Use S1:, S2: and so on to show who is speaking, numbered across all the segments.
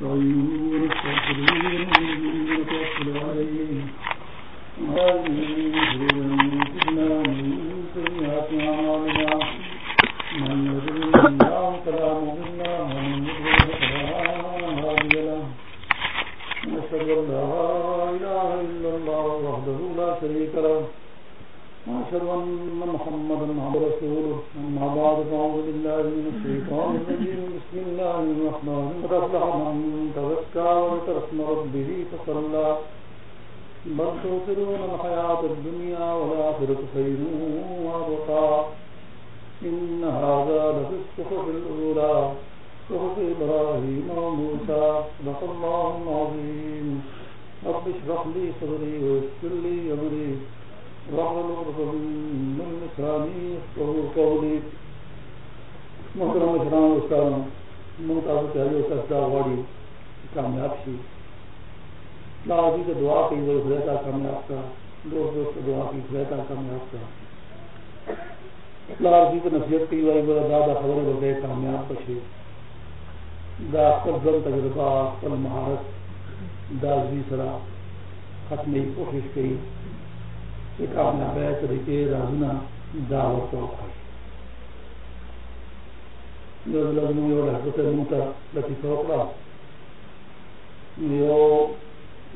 S1: ونستعين ونستغفرين ونتوكل عليه تؤثرون الحياة الدنيا والآخرة خير وأبقى. إن هذا لفي الصحف الأولى، صحف إبراهيم وموسى. صدق الله العظيم. رب اشرح لي صدري ويسر لي أمري. واحلل عقدة من لساني يفقهوا قولي. محترم اسلام استاد ممتاز چاہیے سجدہ واڑی کامیاب سی لاؤ سے دعا کی، وہ خریدا کامیاب کا دوست دوست دعا کی خریدا کامیاب کا۔ لال جی کو نصیحت کی وائی بولا دادا خبر ہو گئے کامیاب بچے دا قدم تجربہ قل مہارت، دا زی سرا۔ ختمی کوشش کی۔ کہ کامیاب ہے طریقے رازنا دعوت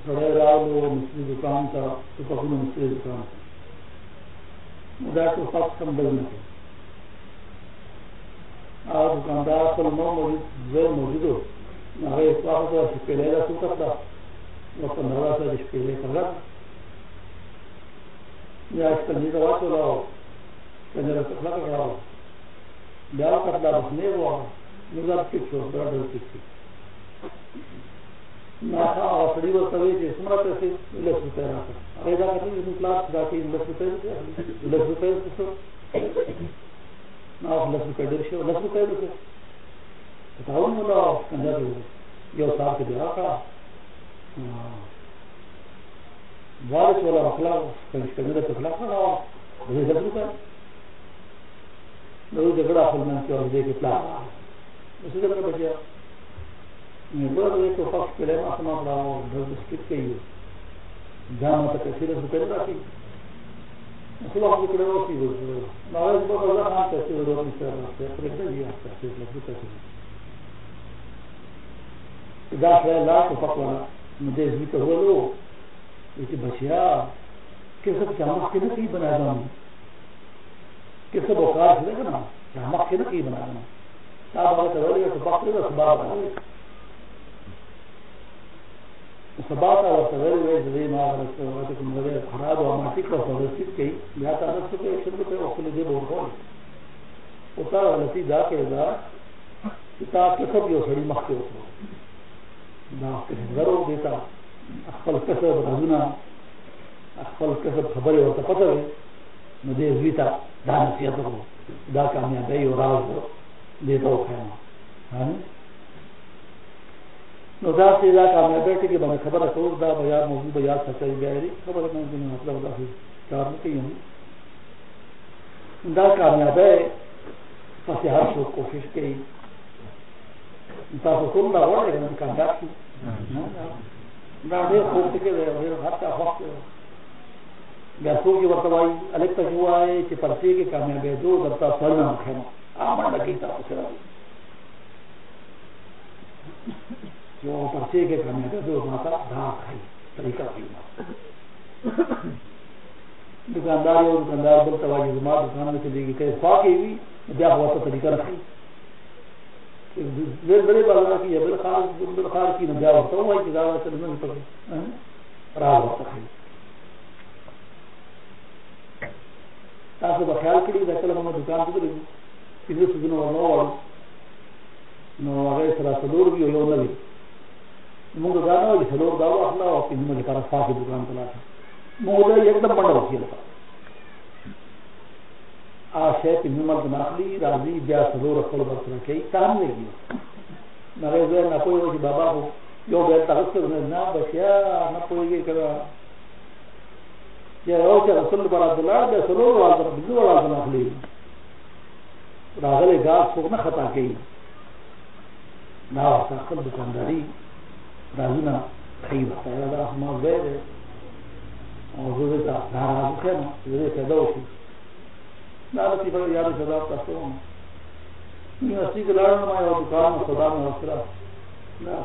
S1: سڑے راو مستری دکان تھا تو پکڑوں مستری دکان تھا مجھے تو سب سمبل میں تھے۔ آج دکاندار کو نو موجود زیر موجود ہو نہ اس وقت پہلے کا سو کرتا وہ پندرہ سے پہلے کا رکھ۔ یا اس کنجی کا وقت لاؤ۔ کنجر سکھلا کر رہا بیاہ کرتا بس نہیں ہوا۔ مزہ کچھ ہو بڑا ڈر کچھ ناسا سڑی وہ سوی تھی سمرا پیسے لس روپے رہا تھا ارے جا کرتی جس کلاس جا کے لس روپے لس روپے نہ لس روپے ڈر شو لس روپے روپے بتاؤ نہیں بولا کنجر یہ صاحب کے بیاہ کا۔ ہاں۔ وارث والا اخلاق کنجر اخلاق نہ ہوا مجھے دس روپے میں جھگڑا فلم کے اور دے کے پلا اسی طرح بچیا۔ میں بولا تو ایک پکش پہ لینا سما پڑا ہوں دس بسکٹ کے ہی جہاں تک اسی رس روپے نہیں رکھی اسی وقت کڑے وہ سی ہوئی ناراض بہت اللہ خان پیسے ضرورت نہیں کر رہا تھا پھر ایک دیا پیسے لکھ پیسے دس لاکھ پکوانا مجھے اس بھی تو ہوا لو لیکن بچیا کس چمک کے نا کی بنا گا کس بخار چلے گا نا چمک کے نا کی خراب ہوا ماٹی کا کی یا تعداد سے ایک سو روپئے اس لیے بہت ہو اتنا غلطی دا کے گا کتاب کے سب جو سڑی مخ کے اترو گھر دیتا۔ خپل کسب رازونه خپل کسب خبرې ورته پته وي نو دې زوی دا نصیحت وکړو دا کامیابی او راز دې ته وښیم نو دا چې دا کامیابی ټکي باندې خبره کوو دا به موضوع به یاد ساتي بیا لري خبره نه مطلب دا کار نه کوي دا کامیابی پسې هر څوک کوشش کوي تاسو ټول دا وایي چې کامیاب شي خوب کے گیسوں کی برتوائی الگ تک ہوا ہے کہ پرچے کے کامیاب ہے جو درتا سڑنا کھینا آمن لگی طرف دکاندار ہو دکاندار بل توائی جماعت دکان میں چلے گی کہ خواہ ہوئی جا ہوا تو طریقہ رکھائی بڑے بازار کی ہے خان خان کی نہ جاؤ تو وہی زیادہ چلنے نہیں پڑے راہ ہوتا ہے تاسو به خیال کړی دا کله موږ دکان ته ورغلو چې څه دنو ورنو نو هغه سره څلور وی یو نه وی موږ دا نه وی څلور دا واخلا او په موږ لپاره صافي دکان ته لاړو موږ دا یکدم باندې وکیل آشے نمر ناخلی راضی بیا سلور خپل ورسره کوي تام نه دی نغه زه نه پوهیږم چې بابا هو یو بل تاسو نه نه بچیا نه پوهیږي کړه یا یو چې رسول الله عبد الله راغله څوک نه خطا کوي دا خپل دکانداري رازونه خیبه دا ما زه او زه ته ناراضه کړم زه ته دا وشي دا لتی په یاد صدا تاسو یونیورسيټي کې لاړم ما یو دکان صدا مې وسره دا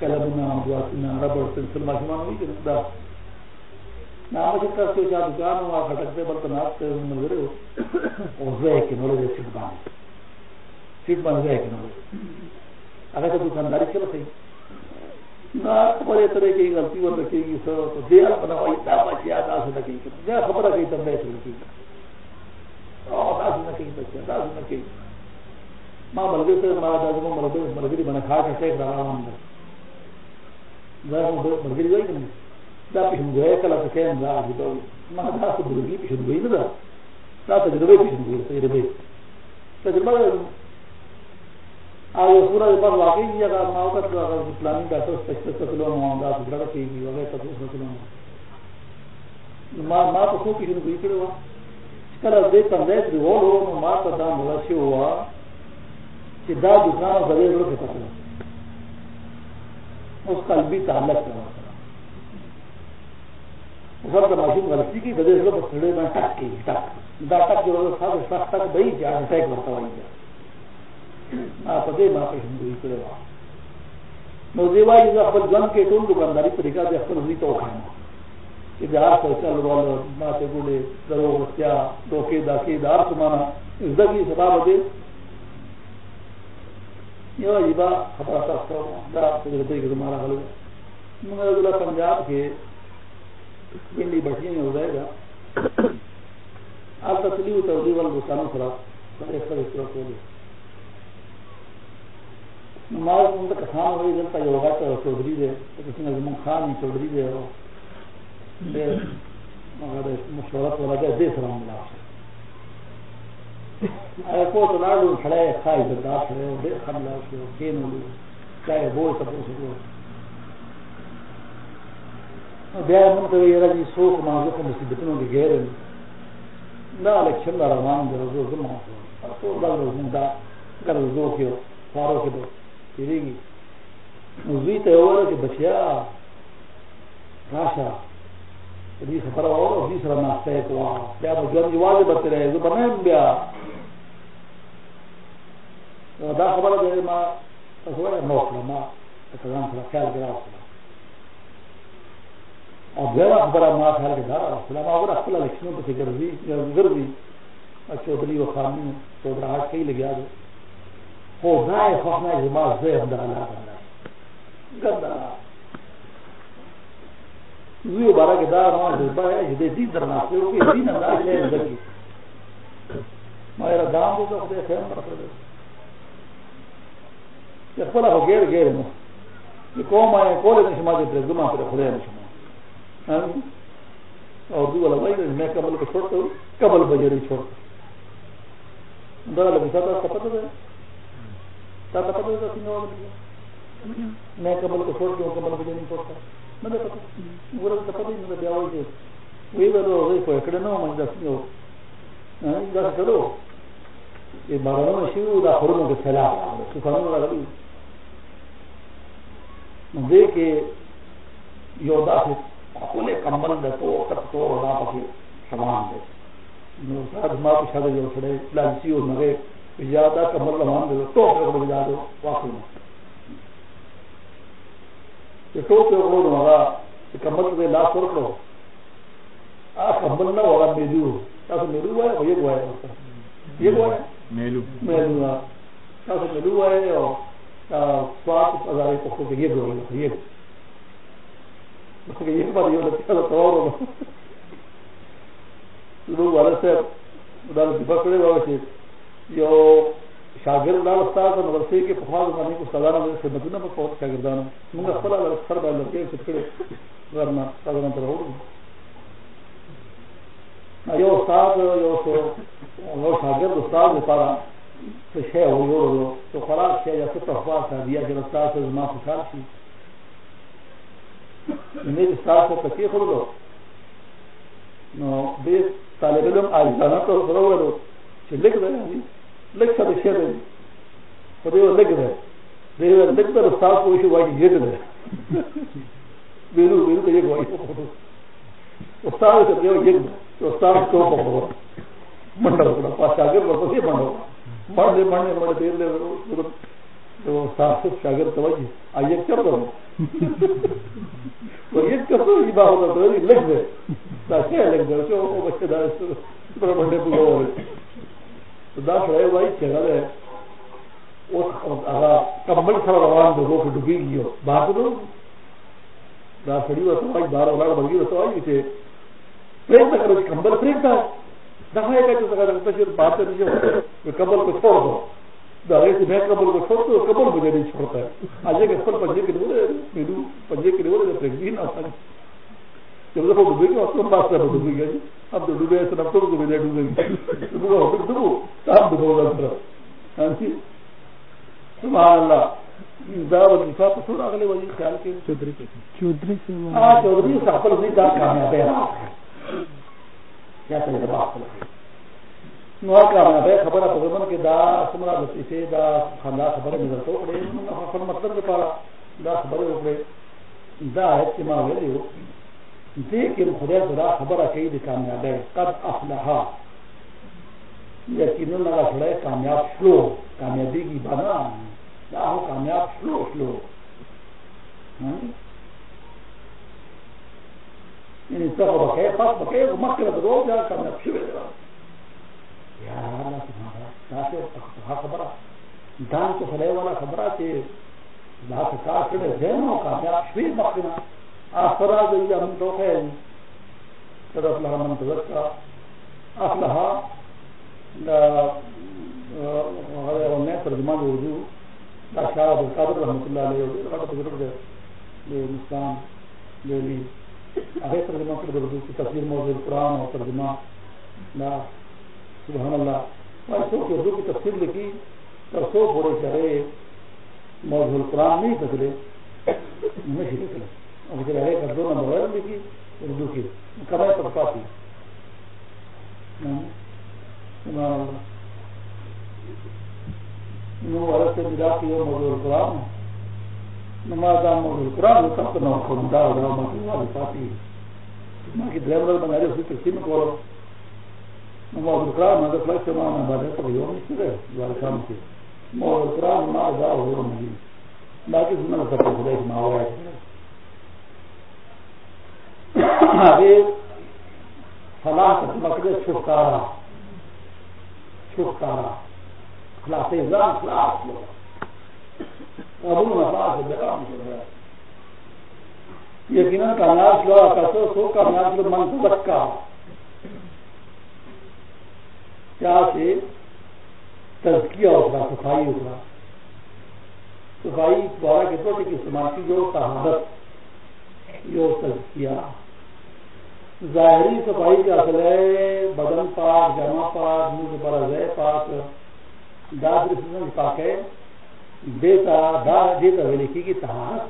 S1: کلمونه دعاتونه ربر پنسل ما شمه وی کړم دا نا نام چې تاسو چې دکان او غټک په بل تناس ته ملګری او زه کې نو له سیټ باندې سیټ باندې کې نو هغه ته دکانداري کې وځي نہ طرح کی غلطی اور رکھے گی سر، تو دے اپنا وہی دعوت یاد آ سکتا کہ کیا خبر ہے کہ تب میں رکھی داس نہ کہیں بچے داس نہ کہیں۔ ماں ملگے سے ہمارا دادا کو ملگے ملگری بنا کھا کے ٹیک رہا ہوں ملگری گئی کہ دا پیشن گویا کلا تو کہیں دا آگے دو ماں دا تو بلگی پیشن گوئی نا دا تجربے پیشن گوئی تجربے۔ تجربہ آیا پورا د پاره واقعي دی هغه ما وکړ هغه پلانینګ ډاکټر سپیشلیست ته لو نو دا څنګه کوي هغه تاسو څه کولم ما ما په څو کې نو کوي کړو کله دې څنګه دې وو نو ما ته دا نو شي وا چې دا دکان د دې ورته پته اوس قلبي تعلق سره اوس دا ماشین غلطي کې د دې ورته په څړې باندې ټاک کې ټاک دا ټاک یو څه څه ټاک به یې ځان ټاک ورته وایي ما په دې هندوی کړو نو دی وایي چې خپل ځان کې ټول دکانداري طریقہ د خپل ځی ته وکړم چې دا څه چل ورول ما ته ګولې درو ورتیا دوکې دا کې دار سمانا زدګي سبب دې یو ایبا خبره تاسو دا څه دې کې زماره غلو موږ د پنجاب کې ویني بچی نه وځای دا البته تلیو ته دی ول دوستانو سره سره سره سره کولی مال ان کا کسان ہوئی دلتا جو ہوگا تو چودھری دے کسی نے زمان خان چودھری دے ہو دے مگر مشورت والا دے دے سلام اللہ اے کو تو لاڑو کھڑے کھائی بردار کھڑے دے خم لا کے کین ہو چاہے وہ سب کو سکو بیا من ته یې راځي څوک ما زه کوم مصیبتونو کې ګیرم دا الیکشن روان دی روزو زما ټول دا روزو دا ګرځو کې فارو کې تیریږي نو زوی ته وویل چې بچیا راشه دې خبره واوره دې سره ناسته کوه بیا به ژوند یوازې به تېرې زه به نه یم بیا. دا خبره به ما تاسو وایه نو کړه ما د ځان سره خیال کې راوستله او بیا خبره ما خیال کې دا راوستله ما وګوره خپله لکشنو پسې ګرځي ګرځي چودھری و خاني چودراهټ کوي لګیا دی خو ځای خو نه زما زه هم دغه لاره ګنده زوی بارا کې دا ما دې با یې دې دې درنه څه وکړي دې نه دا څه نه دي ما یې را دام دې ته خدای خیر مرکړي چې خپل هغه ګیر ګیر نو چې کوم ما کولې نشم ما دې پرې زما پر خدای نشم او دوی ولا وایي مې کمل کو چھوڑته کمل بجری چھوڑ دا له مثال څه پته ده تا پتا پتا تھا سنگا والا میں کمل کو چھوڑ دوں کمل مجھے نہیں چھوڑتا۔ میں نے پتا وہ تو پتا ہی نہیں بیا ہوئی وہی بولو وہی کوئی کڑے نہ میں دس نہیں دس کرو یہ بارہ میں شروع دا خوروں کے سلا تو لگا دی۔ دے کے یودا سے کھولے کمبل دے تو تک تو رہا پکی سامان دے۔ نو ساتھ ماں پچھا دے جو چھڑے لالچی اور مگے زیادہ کمر لمان دے تو پہ کو بجا دو واقعی میں۔ تو پہ دو مگا کہ کمر دے لا سر کرو آ کمر نہ ہوگا میلو۔ تاسو میلو ہے؟ یہ گوا ہے۔ یہ گوا ہے۔ میلو۔ میلو ہے تاسو میلو ہے؟ او سوات پزارے کو کہ یہ گوا ہے یہ یہ بار یہ تو تو اور لو والا سے دال بکرے والا سے یو شاګرد دا استاد په مدرسې کې په خاص باندې کو سلام علیکم خدمتونه په کوټ شاګردانو موږ خپل سر باندې کې څه کړو ورنه سلام تر وړو یو استاد یو څو یو شاګرد استاد لپاره څه شی و یو یو څو خلاص شی یا څه تحفه ته بیا چې استاد زما خوشحال شي مې استاد ته کې خورلو نو دې طالب علم اجازه ته ورولو چې لیک دی لگ سب شیر ہو دیو لگ رہے دیو لگ رہے صاحب کو ایشو وائی یہ رہے بیرو بیرو تو یہ وائی استاد سے دیو یہ تو استاد کو پکڑو منڈا پکڑا پاس شاگرد واپس یہ منڈا پڑھنے پڑھنے پڑھنے دیر لے تو استاد سے توجہ آئیے کر دو وہ یہ کر دو یہ تو لگ رہے تاکہ لگ رہے بچے دار بڑے بڑے بڑے تو دا شرائے بھائی چگل ہے کمبل سره روان دي روح ډوبېږي باندې نو دا سړي ورته وایي بار ولاړ بلګي ورته وایي چې پرېږده کړو کمبل پرېږده دا هغه چې څنګه د تشر بات نه کمبل کو چھوڑ دو۔ دا هغه چې مې کمبل کو چھوڑ دو کمبل مجھے نہیں چھوڑتا ہے۔ اجے کے خپل پنجے کې ډوله میرو پنجے کې ډوله پرېږدي نه جب وہ ڈوبے کو پاس سے ڈوبے گا جی اب تو ڈوبے ایسے نب تو ڈوبے ڈوبے گا ڈوبو ڈوبو آپ ڈوبو گا ہاں جی سبحان اللہ هغه وځي خیال کې چودري سے ها چودري خپل دې دا کامیاب دی یا ته دا خپل نو کامیاب خبره په زمون کې دا سمرا د سې دا خندا خبره مې درته وکړې نو خپل مطلب دا خبره وکړې دا ویلو دې کې خدای دا خبره کوي د کامیابی قد افلحا. یقینا هغه سره کامیاب شلو. کامیابی کی بنا. دا ہو کامیاب شلو شلو. ہاں؟ یعنی ته په بکې پاس بکې مخکې د روز یا کامیاب شوی دی یا الله سبحانه دا څه خبره دا څه خلای ولا خبره چې دا څه کار کړی دی نو کامیاب شوی مخکې نه اخرا دې هم توخه صدق من تذكر افلها میں ترجمہ جو اردو شاہ عبد القادر رحمۃ اللہ علیہ بزرگ ہندوستان دہلی آگے ترجمہ کر اردو کی تصویر موضوع قرآن اور ترجمہ، لا، سبحان اللہ۔ سو کی اردو کی تفصیل لکھی پر سو پورے چہرے موضوع القرآن نہیں بدلے نہیں نکلے اور چہرے کا دو نمبر لکھی اردو کی۔ کمائے طبقہ تھی۔ ورثه بلا کې یو موضوع القرآن نماز موضوع القرآن یو تاسو نو کوم دا دا ما کې وایي پاتې ما کې درېمل باندې اوسې تقسیم کولو نماز القرآن ما د خپل څه ما نه باندې ته یو نشته ده ور موضوع القرآن ما دا ورو مې ما کې څنګه څه په دې ما وایي هغه فلاح چھٹکارا چھٹکارا۔ خلاص کامیاب سو کامیاب کیا سے؟ ہوگا صفائی ہوگا صفائی دوارا کے تو جو شہادت جو ظاہری صفائی کا اصل ہے، بدن پاک جمع پاک، منہ پر ازے پاک۔ داد رسم پاک ہے دیتا دا دیتا ہوئے لکھی کی تہارت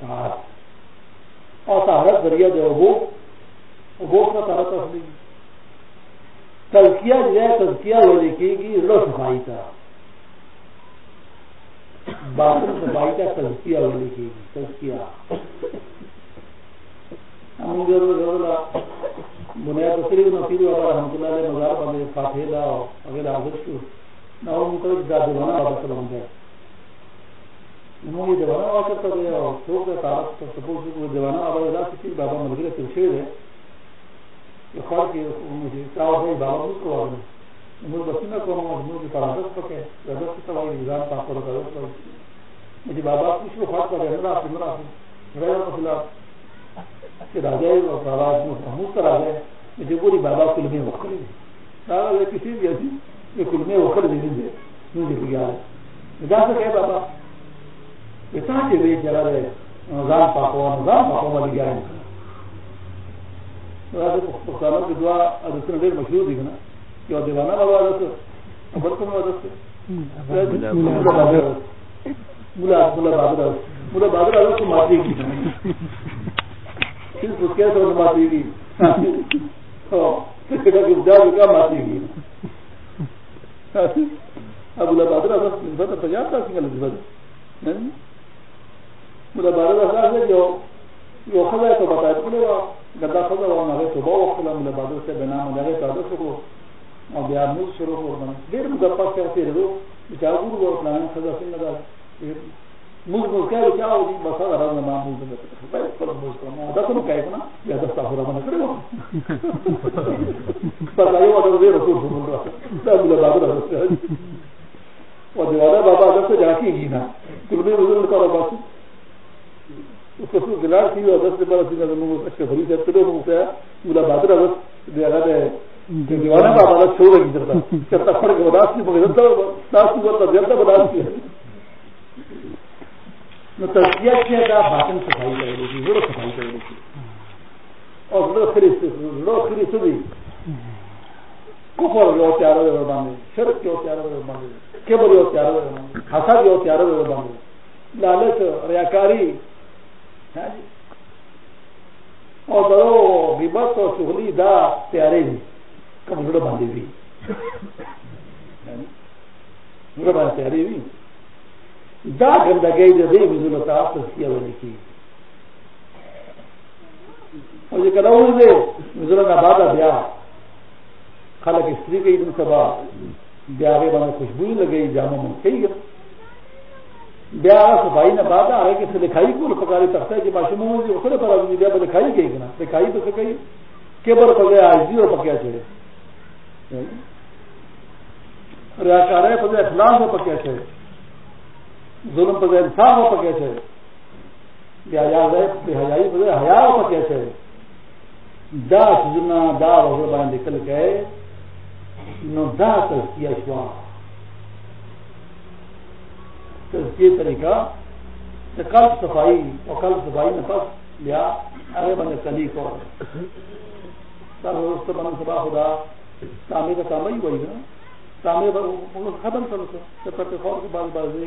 S1: تہارت اور تہارت ذریعہ جو وہ وہ کا تہارت اصلی تلکیہ جو ہے تلکیہ ہوئے لکھی کی رو صفائی کا۔ باطن صفائی کا تلکیہ ہوئے لکھی کی تلکیہ بنیاد تسری نصیر بابا رحمۃ اللہ علیہ مزار باندې فاتحه دا هغه حاضر شو نو موږ ته دا دیوانه بابا سره باندې نو موږ دیوانه واکر ته یو څوک ته تعارف ته سپوږ شو دیوانه بابا دا چې بابا ملګری ته شوی دی یو خار کې موږ تاو بابا موږ کوو موږ بسنه کوو موږ په راځه پکې راځه څه وایي ځان تاسو ته راځو چې بابا څه خاص کړی نه راځي نه راځي راځي په راجا آواز محمود کا راجا مجھے بابا کلمے وکر دے کسی بھی ایسی یہ کلمے وکر دے دیں مجھے گیا ہے جا سکے بابا اتنا کہ وہ جگہ رہے نظام پاکو نظام پاکو والی گیا ہے کی دعا دوسرے دیر مشہور دیکھ نا کہ وہ دیوانہ بابا رس خبر کون ملا ملا بابر ملا بابر کو مارتی کی پنجاب جو جو خبر ہے تو بتایا بولے گا گدا خدا بادر سے بنا مولا تعالی شکر او بیا موږ شروع ورمن ډیر موږ په پاسه تیرو چې هغه ورو پلان خدا څنګه دا موږ نو کله چې او دي بس هغه راځي ما موږ ته په خپل موږ کوم دا څه کوي کنه بیا دا تاسو را باندې کړو په دا یو ډول ډیر ټول څه دا مولا بادر راځي او دی والا بابا باسي اس کو گلار تھی اور دس بارہ دن اچھا بھری سے تلو ہوں کیا مولا بادر بس دیوارا ہے دیوانا بابا چھوڑ گئی جرتا چرتا پھڑ کے بداس کی مگر جرتا داس کی بولتا جرتا بداس کی نو تزکیہ کیا دا باطن صفائی کرے گی زڑو صفائی کرے گی اور زڑو خری زڑو خری سدی کفر جو تیارو دے باندے شرک جو تیارو دے باندے کبر جو تیارو دے باندے حسد جو تیارو دے باندے لالچ ریاکاری ہاں جی۔ اور درو غیبت اور چغلی دا پیارے بھی کم زڑ باندھی بھی ہاں جی۔ زڑ باندھ پیارے بھی۔ دا گندگی دے دے مزل تا تزکیہ ولی کی اور یہ کہنا ہوئی دے مزل نہ بیا خلق استری کئی دن سبا بیا کے بنا خوشبو لگئی جامع من کئی گیا بیا صفائی نہ بات آئے کہ لکھائی کو پکاری تخت ہے کہ معشوم جی اخرے پر آدمی بیا لکھائی کہی نا لکھائی تو سے کہی کہ بر پگے آج اور پکیا چڑے ریاکار پگے اخلاق ہو پکیا چڑے ظلم پگے انصاف ہو پکیا چڑے بیا ہے بے حیائی پگے حیا ہو پکیا چڑے دا سجنا، دا وغیرہ بان نکل گئے نو دا تزکیہ شوا۔ تزکیہ طریقہ قلب صفائی اور قلب صفائی میں پس لیا، ارے بنے کلی کو۔ سر روز بن سبا خدا۔ تامے کا کام ہی وہی نا تامے ختم کر جب تک خور کے بعد بات دے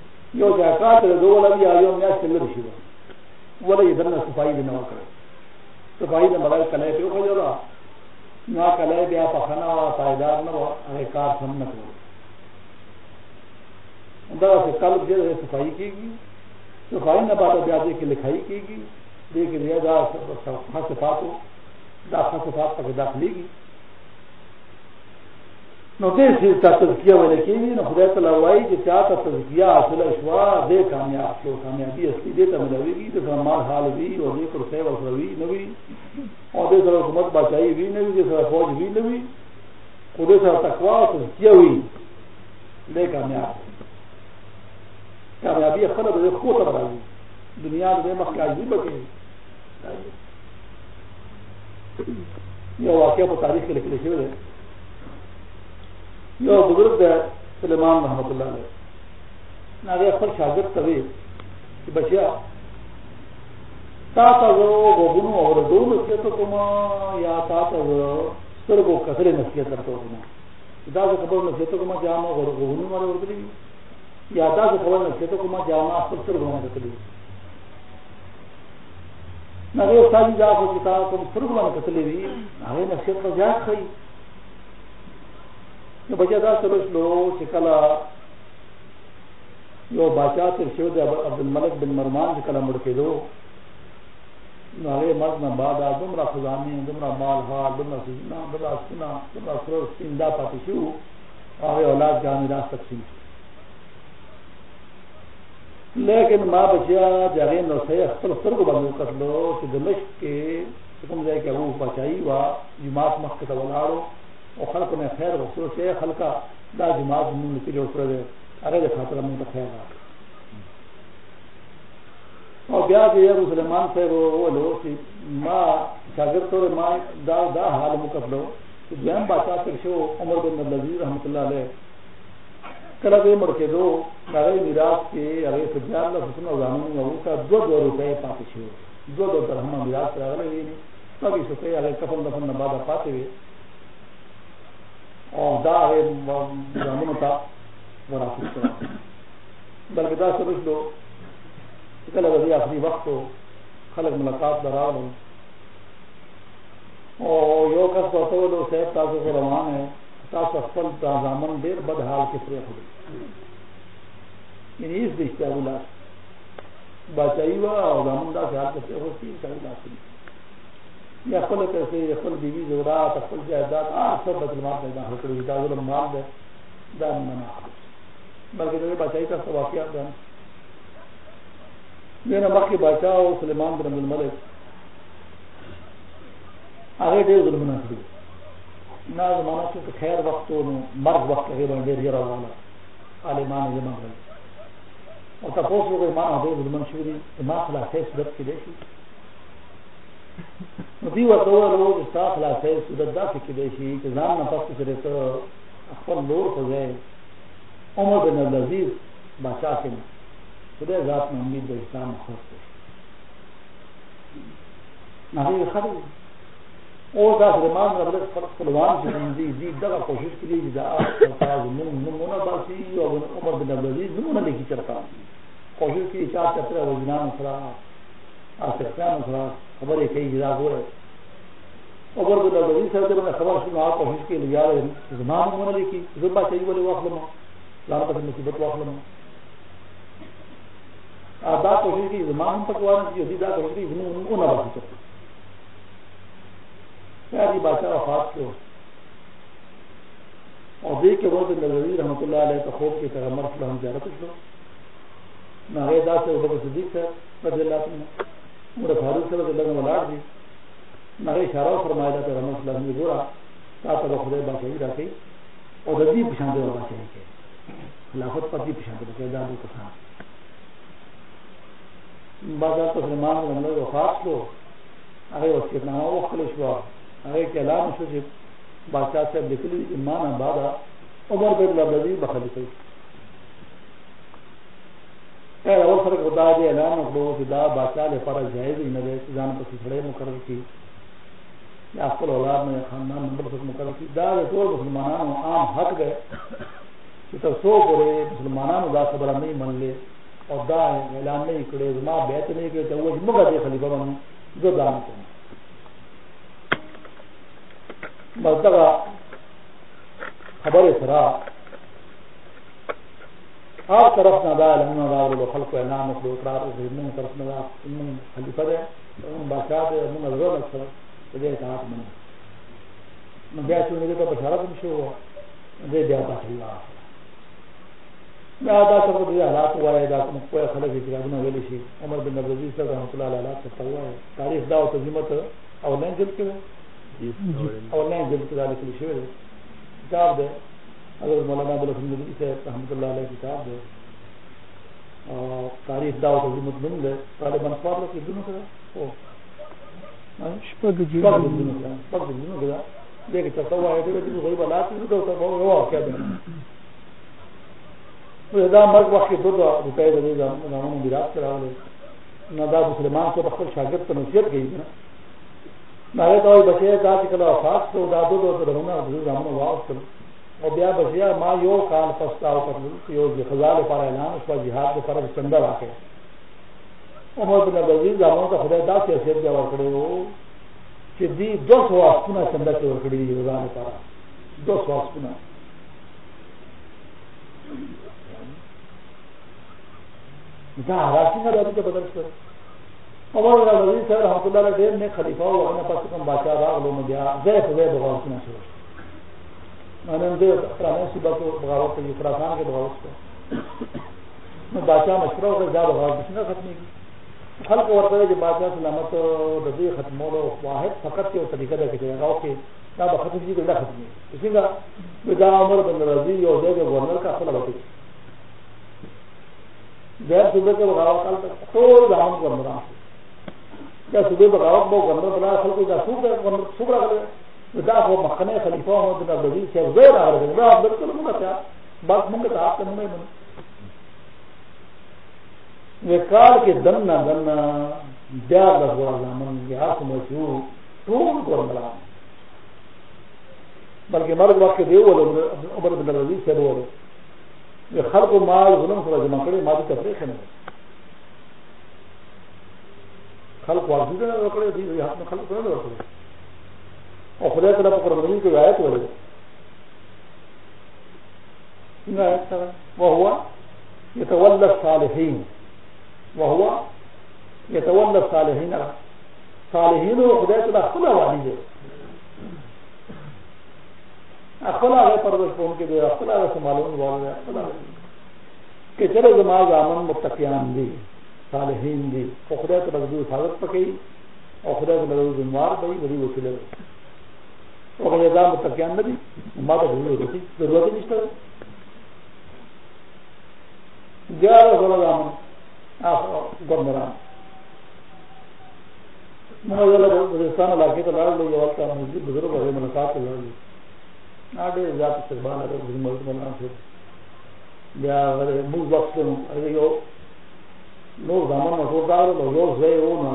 S1: یہ جا کات دو والا بھی آئیو، میں چل رہی شروع والا یہ درنا صفائی بھی نہ کرے۔ صفائی نہ مطلب بغیر کلے پہ ہو جو رہا کلے بیا پخنا ہوا کار سم نہ کرو۔ اندر سے قلب جو صفائی کی گی صفائی نہ بات بیا دے کے لکھائی کی گی دے کے لیا جا صفات ہو داخل صفات تک داخلی گی نو دې چې تاسو تزکیه ولې کېږي نو خدای تعالی وایي چې چا ته تزکیه حاصله شوا دې کامیاب شو، کامیابی اصلي دې ته ملويږي د مال حال وی او دې پر څه ورسوي نو وی او دې سره حکومت بچای وی نو دې سره فوج وی نو وی خدای سره تقوا او تزکیه وی دې کامیاب۔ کامیابی خپل د خو ته راځي دنیا دې مخکې عجیب کې یو واقعہ په تاریخ کې لیکل شوی دی یو بزرگ ہے، سلیمان رحمت اللہ علیہ۔ نہ خپل شاگرد کوي چې بچیا، تا ته وګونو او د دوه نصیحت کوم یا تا ته سترګو کثرې نصیحت درته کوم دا څه خبر نصیحت کوم چې ما وګونو ماره ورته یا دا څه خبر نصیحت کوم چې ما خپل سترګو باندې کتلی نه یو ثاني دا خو چې تا کوم سترګو باندې کتلی وي هغه نصیحت په ځای خي نو بچا دا سلوش لو چې کله یو باچا تر شو د عبدالملک بن مرمان چې کله مړ کېدو نو هغه مرګ نه بعد دومره خزانه دومره مال حال دومره سینا دومره سینا دومره سرور سیندا پاتې شو. هغه اولاد جامې راس تقسیم لیکن ما بچیا جغه نو سه خپل سترګو باندې وکړلو چې د مشک کې کوم ځای کې وو بچای وا، جماعت مخ ته ولاړو او خلق نے خیر وسو سے خلقا دا جماعت من کی جو پر ارے دے خاطر من ته خیر او بیا دې ابو سليمان سے وہ وہ لو چې ما شاګرد تور ما دا دا حال مکفلو چې ځم باچا تر شو، عمر بن عبدالعزيز رحمت الله علیه کله دې مړ کې دو هغه میراث کې هغه سجاد الله حسن او زامن نو کا دو دو روپے پاتې شو۔ دو دو درہم یاد کرا رہے سبھی سکے اگر کفن دفن نہ نبادہ پاتے ہوئے۔ اور ہے کرا بلکہ سمجھ لو کل آخری وقت ہو، خلق ملاقات درا ہو۔ اور یو کس لو تاسو کو روان ہے تاسو خپل تازامن دیر بد حال کے ہو یعنی اس دشتہ بلا ہوا اور زامن دا سے حال کے ہوتی ہے یا خپل پیسے یا خپل بیوی زورات خپل جائیداد آ سب بدلمات میں داخل کری دا ظلم مال دے دا منع بلکہ جو بچائی کا سب واقعات دے میرا مخی بادشاہ سلیمان بن الملک. هغه ډېر ظلمونه کړی نه زمانه چې خیر وخت او مرګ وخت هغه باندې ډېر یې راواله عالمان یې ما کړل او تاسو وګورئ ما هغه ظلمون شو دي ما خلاصې صورت کې دي دی ورته ورو چې تاسو خلاصې صورت داسې کې دي شي چې ځان نه پاتې کړي ته خپل نور خو ځای عمر بن عبدالعزیز بادشاہ کې خدای ذات نه امید د اسلام خو نه هغه خبره اور دا د مان سلمان رب سلمان سے دی دی دغه کوشش کړي چې دا تاسو نن نمونه باسي او عمر بن عبد العزيز نمونه لیکي چرتا کوشش کړي چې تاسو تر وجنان سره اسکان سره خبرې کوي چې دا ګوره عمر بن عبد العزيز سره د خبر شنو هغه کوشش کړي لږه زمان نمونه لیکي زبا چې ویلي واخلم لاله په مصیبت واخلم دا کوشش کړي زمان په کوانه چې دا کوشش کی زمان ان کو کړي نمونه باسي پیاری بادشاہ وفات کے اور دیکھ کے بہت نظری رحمۃ اللہ علیہ تو خوب کی طرح مرف ہم زیادہ کچھ لو نہ ریدا سے ابو صدیق سے رضی اللہ عنہ۔ عمر فاروق سے رضی اللہ عنہ ولاڈ دی نہ اشارہ فرمایا جاتا رحمۃ اللہ نے گورا تا تو خدا بادشاہی رکھی اور رضی پچھان دے بادشاہی کے خلافت پر بھی پچھان دے دادو کے ساتھ بازار تو سلمان وفات کو ارے اس کے نام وہ خلش ہوا هغه کې اعلان شو چې بادشاہ صاحب لیکلي ایمان بعد عمر بن عبدالعزيز بخلیفہ۔ اے اول سره خدا دې اعلان وکړو چې دا بادشاہ لپاره جایز نه دی چې ځان په سړی مقرر کړي یا خپل اولاد نه خاندان نمبر څخه مقرر کړي دا ټول مسلمانانو عام حق دی چې تاسو پورې مسلمانانو دا خبره نه منلې او دا اعلان نه کړي زما بیت نه کړي ته وځي موږ دې خلیفہ باندې زه ځان کوم مردغه خبر سره هر طرف نه دا لمنه راغلو خلکو اعلان وکړو اقرار وکړو موږ طرف نه موږ خلیفہ ده موږ بادشاہ ده موږ ضرورت سره دې اطاعت منو نو بیا چې موږ ته بشارت هم شو دې بیا تاسو دا دا څه په دې حالات وایي دا کوم کوی خلک چې راغونه ویل شي عمر بن عبدالعزيز رحمۃ اللہ علیہ څه وایي تاریخ دا او تزمت او نه جل کې اور نئے جلد کے ذالک لیے شعر کتاب دے حضرت مولانا نبی سے رحمۃ اللہ علیہ کتاب دے اور تاریخ دعوت عظیمت بن دے طالبان خواب لو کہ دنوں کا شپږ دنوں کا شپږ دنوں کا دیکھ چلتا ہوا ہے کہ غریب حالات میں تو سب ہوا کیا دے دا مرګ وخت دو دو روپے د زمانو میراث کراوله نو دا مسلمان څو خپل شاګرد ته نصیحت ناره ته بچی دا دو او بیا بچیا ما یو کال پستا او کتل یو جی د خزال لپاره اعلان شو جهاد لپاره چنده راکې عمر بن عبدالعزيز زمانو ته خدای دا سیاست بیا ورکړو چې دی دو 200 واسونه چنده کې ورکړي دي روزانه لپاره 200 واسونه دا راځي نه راځي بدل شو۔ عمر بن عبدالعزیز صاحب رحمۃ اللہ علیہ ډېر نه خلیفہ او هغه پس کوم بادشاہ راغلو نو بیا زه په دې بغاوت نه شو۔ نن دې پرانه سی باتو بغاوت کې خراسان کې بغاوت شو نو بادشاہ مشوره وکړ دا بغاوت کسی نے ختم کی۔ څنګه ختمي خلق ورته چې بادشاہ سلامت د دې ختمولو واحد فقط یو طریقه ده چې هغه کې دا به ختم شي دا ختمي څنګه دا عمر بن رضی عبدالعزیز یو ځای گورنر کا خپل وکړي غیر صوبے کے بغاوت کال تک ټول ځان گورنران یا صبح بغاوت بو گندر بنا اصل خلق دا سوق گندر سوق راغله دا هو مخنه خلیفہ محمد بن عبد العزيز چې زیر راغله دا بالکل موږ ته بس موږ ته آپ نه نه وکال کې دن نه دن بیا لگوا زامن بیا سمجھو ټول ګورمران بلکې مرګ وخت دی ول عمر بن عبد العزيز سره ول خلق مال ظلم سره جمع کړي ما دې تفریح نه خلق واجب نه وکړي دي حق خلق نه وکړي او خدای تعالی په قرآن کې آیت ولې څنګه آیت سره وهو يتولى الصالحين وهو يتولى الصالحين صالحين خدای تعالی خپل والی دي خپل هغه پرورش کوم کې دي خپل هغه معلوم والي خپل کې چېرې زما ځامن متقیان دي صالحین دي خو خدای تعالی حفاظت پکې او خدای تعالی زموار دی وړي وکړي او هغه ځان متقیان نه دي ما ته ضرورت نشته گیارہ سولہ دامن گورنران راجستھان علاقے تو لڑ لوگ وقت مسجد بزرگ ہوئے ملاقات لڑ لی آڈے ذات استقبال ہے ملک بنا سے بیا موږ وخت نو یو نور زمان مشهور دا نو یو ځای و نو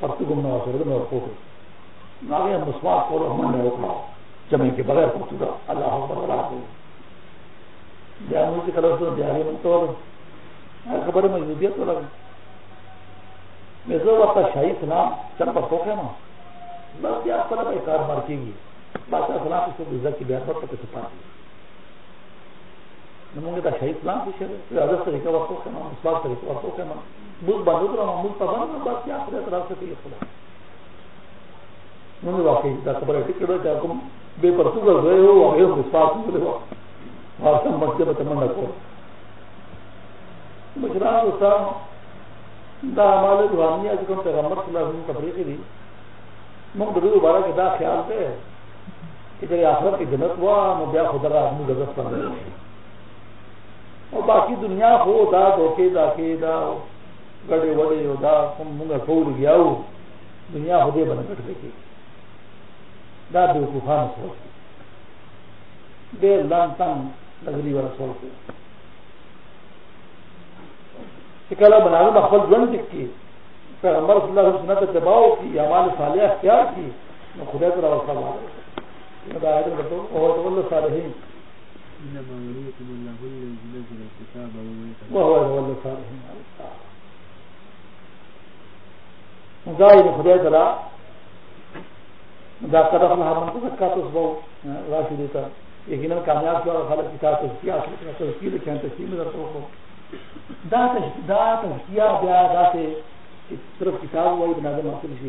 S1: پرتګم نو سره نو پوهه هغه مسواک کول هم نه وکړو چې مې کې بغیر پوښتنه الله اکبر الله بیا موږ کله څه بیا یې متول خبر مجبوریت والا میں زو وقت شاہی سلام چل پر سوکھے نا بس یا پر پہ کار مار کی گی بادشاہ سلام اس کو عزت کی بیان پر پہ چھپا دی نمونگے تا شاہی سلام پوچھے رہے حضرت طریقہ وقت سوکھے نا مسواق طریقہ وقت سوکھے نا ملک بند اترا نا ملک پابند نا بس یا پر اعتراض سے کوئی خدا۔ انہوں نے واقعی دا خبر ہے ٹکڑ ہے کہ بے پرتو کر رہے ہو واقعی مسواق ملے ہو۔ واسم مسجد بتمنہ کو مشران دوستان دا مال روحانیہ چې کوم پیغمبر صلی الله علیه وسلم تفریق دي موږ د دې باره کې دا خیال دی چې د آخرت کې جنت وا نو بیا خدا را موږ غزت پاندې او باقی دنیا خو دا دوکې دا کې دا غړې وړې او دا کوم موږ ټول یاو دنیا خو دې باندې کټ کې دا د کوفان سوچ دې لانتان لګري ورسول کلا بنانے میں خپل ژوند کی۔ پیغمبر صلی الله علیه وسلم سنت اتباع کی، اعمال صالحه اختیار کی۔ نو خدای تعالی ورسره وایي دا آیت ورته او ته صالحین۔ انما وليكم الله نزل الكتاب وهو الصالحين خدای تعالی۔ دا قدر الله من تزکات اسبو راشد تا یقینا کامیاب شو خلق کتاب تزکیہ تزکیہ کہتے ہیں تزکیہ میں تو دا دا تزکیہ بیا دا سے صرف کتاب وای بنا دے حاصل شي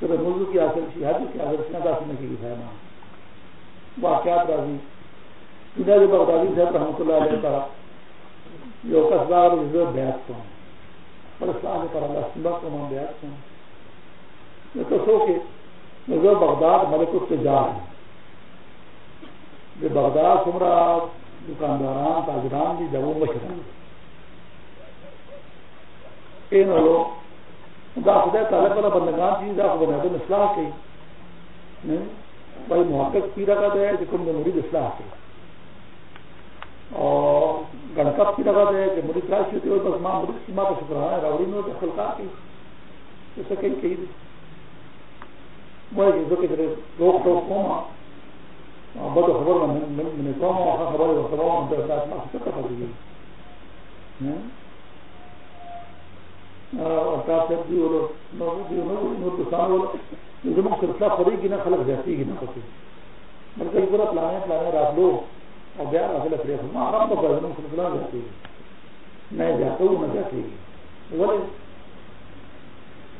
S1: صرف موضوع کی حاصل شي حدیث کی حاصل شي دا څنګه کیږي فهمه واقعات راځي دا د بغدادي صاحب رحمت الله علیه تعالی یو کس دا د زړه بیات کوم پر اسلام پر الله سبحانه کوم بیات کوم نو تاسو کې نو بغداد ملک التجار ہے د بغداد څومره دکانداران، تاجران دی جب مشران این ولو دا خدای تعالی پر بندگان چیز دا خو بنادم اصلاح کی۔ بھائی محقق پی رکھا دے، کہ کم نے مرید اصلاح کی۔ اور گنکپ کی رکھا دے، کہ مرید راش ہوتی ہو بس ماں مرید کی ماں پر شکرانا راوڑی میں ہوتا خلقا کی۔ اس سے کہیں کہیں دی وہ جو کہ روک ٹوک کوما بدو خبر من قوم او خبر او خبر او د ذات ما څه څه کوي او تاسو دې ورو نو دې نو نو د سامو دې موږ څه څه خوري کې نه خلک ځاتي کې نه کوي بلکې یو پورا پلان پلان راتلو او بیا راځل پرې ما رب په ځنو څه پلان ځاتي نه ځاتو نه ځاتي ولې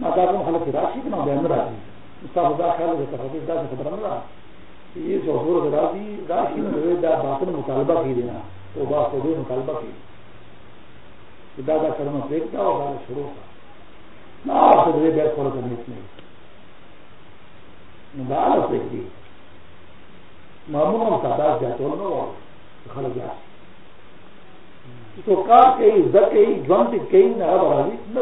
S1: ما دا کوم خلک راشي کنه بیا نه راځي خیال دې ته دا خبره نه راځي یہ جو حضور راضی راشی نے دا باطن مطالبہ کی دینا تو با خود مطالبہ کی دادا کرنا دیکھتا اور دادا شروع کا نہ آپ سے دے کھولو کرنے اس میں دادا دیکھ دی معمول تعداد جاتے ہو نا وہ خلق تو کار کے عزت کے جن نہ راضی نہ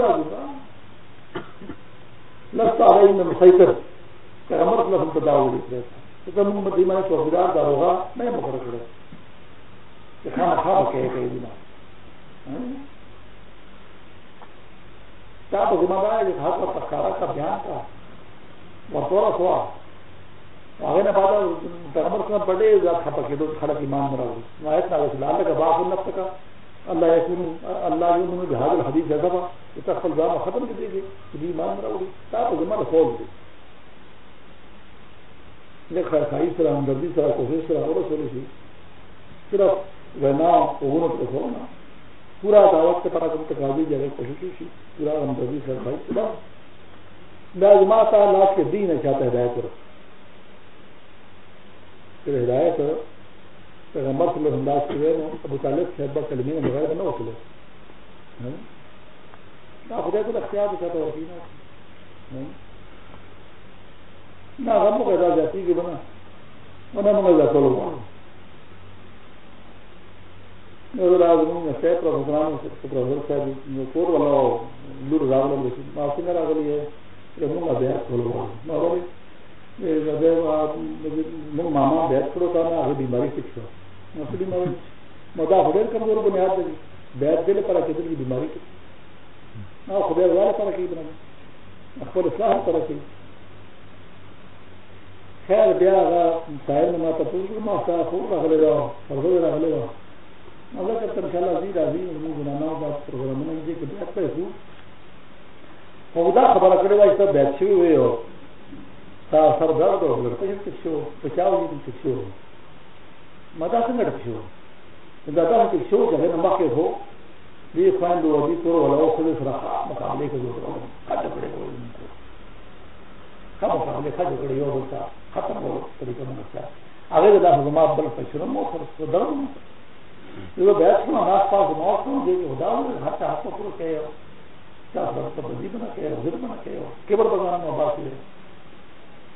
S1: راضی کا لگتا ہے میں مسیطر کہ امر لفظ بداؤ لکھ رہے تھے زمون مدینه چوکیدار داروغه نه مقرر کړو چې خامخا به کوي کوي نه چاہ تو ذمہ دار ہے ہاتھ پر تخارا کا بیان کا اور سوا آگے نہ بات پیغمبر سے پڑھے گا کھپا کے دو کھڑا کی مان مرا ہوئی آیت نہ ہوئی اللہ کا باپ النفس کا. اللہ یکون اللہ یکون بهذا الحديث كذا يتخل ذا ختم کی دیگی دی مان مرا ہوئی تا تو ذمہ کھول دی یہ خیر خائی سره همدردی سره کوشش سره اور سره شي صرف وینا وګونو ته کونا پورا دعوت کے پڑا کرتے قاضی جگہ کوشش کی پورا ہمدردی سر بھائی خدا میں جمع تھا اللہ کے دین ہے، چاہتا ہدایت پر پھر ہدایت پیغمبر صلی اللہ علیہ وسلم کے ابو طالب سے ابا کلمی نے بغیر نہ اٹھلے آپ خدا کو اختیار بھی چاہتا ہوتی نہ۔ ہاں؟ غم کو کہتا جاتی کہ بنا۔ بنا منگل جاتا لوگ نظر آزمون پروفیسران پروفیسر صاحب کور والا لور راغل لسی ما څنګه راغلی ہے چې موږ بیا کولو ما ماما بیا کړو تا نه بیماری ټیک شو مدا هډر کمزور بنیاد دی بیا دې لپاره چې دې بیماری ټیک نو خدای والا لپاره کې بنا۔ خپل اصلاح لپاره کې خیر، بیا هغه صاحب ما ته پوښتنه ما تاسو راغلی دا ورغلی راغلی اللہ کرتا ان شاء اللہ، عزیز عزیز انہوں گنانا بات پروگرام میں جی کہ بیت پہ ہوں۔ خدا خبر کرے گا، اس طرح بیت چھوئے ہوئے ہو۔ تا سر درد ہو لڑکا جب کچھ ہو پچاو جی کچھ ہو۔ مدا سے نڑ چھو دادا سے کچھ ہو جگہ نمبر کے ہو، یہ خوان دو ابھی تو والا وہ خود سرا مقابلے کے دور ہو کھٹ پڑے ہو ان کو کھا مقابلے کھٹ پڑے ہو بولتا ختم ہو طریقہ میں اچھا آگے دا ہزما بل پچھرم مو سر درد جو بیٹھ میں آس پاس موت ہوں دے کے خدا ہوں ہر کا ہاتھ پورا کہے ہو۔ کیا سب تو بندی بنا کہے ہو ذر بنا کہے ہو۔ کیبر بگانا میں بات ہے۔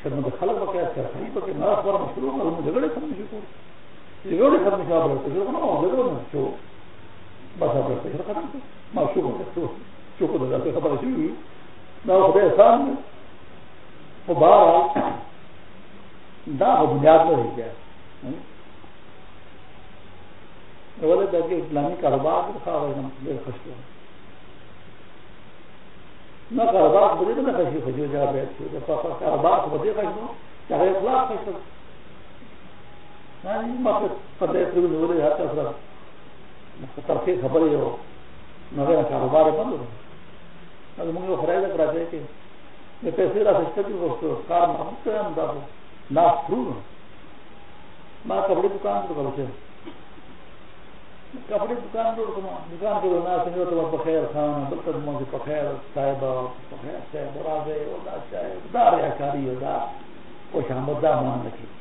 S1: شرم تو خلق بکے سرخری بکے نرس بارا مشروع میں انہوں جگڑے ختم شکو جگڑے ختم شکو آپ رہتے جگڑے ختم جگڑے بس آپ رہتے شکر ختم شکو ما شکو شکو شکو دے خبر شکو ہوئی نا خدا احسان میں وہ بارا بنیاد میں رہ گیا ولې د اسلامي کاروبار د خاوې نه ډېر خوشو نو کاروبار په دې نه خوشو خوشو جواب دی کاروبار په دې خوشو چې اخلاق خوشو نه ما په دې څه نو ولې هاته کاروبار بند و نو موږ یو خدای ته راځي چې د پیسې راځي چې وروسته کار ما هم دا نه پرو ما کپڑے دکان پر کولو کپڑے دکان جوڑ کرو دکان کے نا سنگو تو بخیر خان بلکہ مو کے بخیر صاحب بخیر صاحب راز ہے دا چاہے دار یا کاری دا او شام دا مان رکھی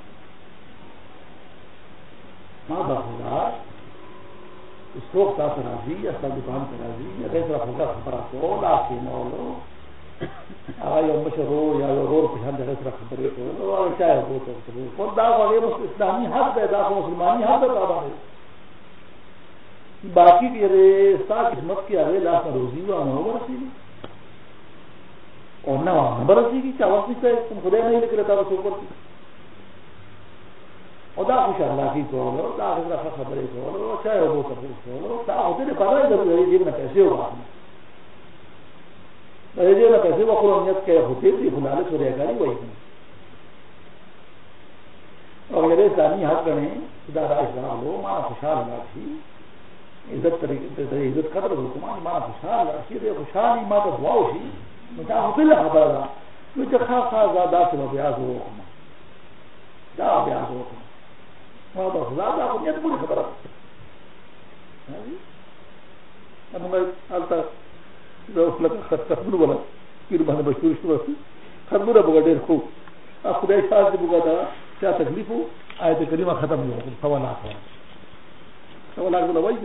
S1: ما با خدا اس کو تا راضی جی؟ جی؟ یا سب دکان پر راضی یا دے طرف خدا خبر کو لا کے مولو آگا یو مشرو یا یو رور پہن طرف خبر کو۔ چاہے وہ تو؟ خدا کو اسلامی حق پیدا کو مسلمانی حق پیدا ہے باقی کی رے سا قسمت کی آگے لاس روزی ہوا نہ برسی اور نہ برسی گی چاہ سے تم خدا نہیں لکھ لیتا بس اوپر کی دا خوش اللہ کولو، دا خوش رکھا خبری کولو چاہے وہ تفریح کولو، دا ہوتے نے پتا ہے ضرور ہے جیب میں پیسے ہوگا میں جیب میں پیسے وہ قرآنیت کے ہوتے تھی خلال سے ریکاری وہی نہیں اور میرے حق کریں خدا را اسلام لو مانا خوشحال اللہ عزت طریقے عزت قدر کو ما خوشحال شي دې خوشحالي ما ته دعا وشي نو دا بل خبره نو چې خاصه زاده څه بیا زو کوم دا بیا زو کوم ما به خدا دا خو دې بل خبره ده نو البته زه خپل خطر ولا پیر باندې بشور شو خبره به ډېر خو خدای شاهد دې وګدا چې تکلیف آیت کریمه ختم نه وکړه فوالا فوالا فوالا وایي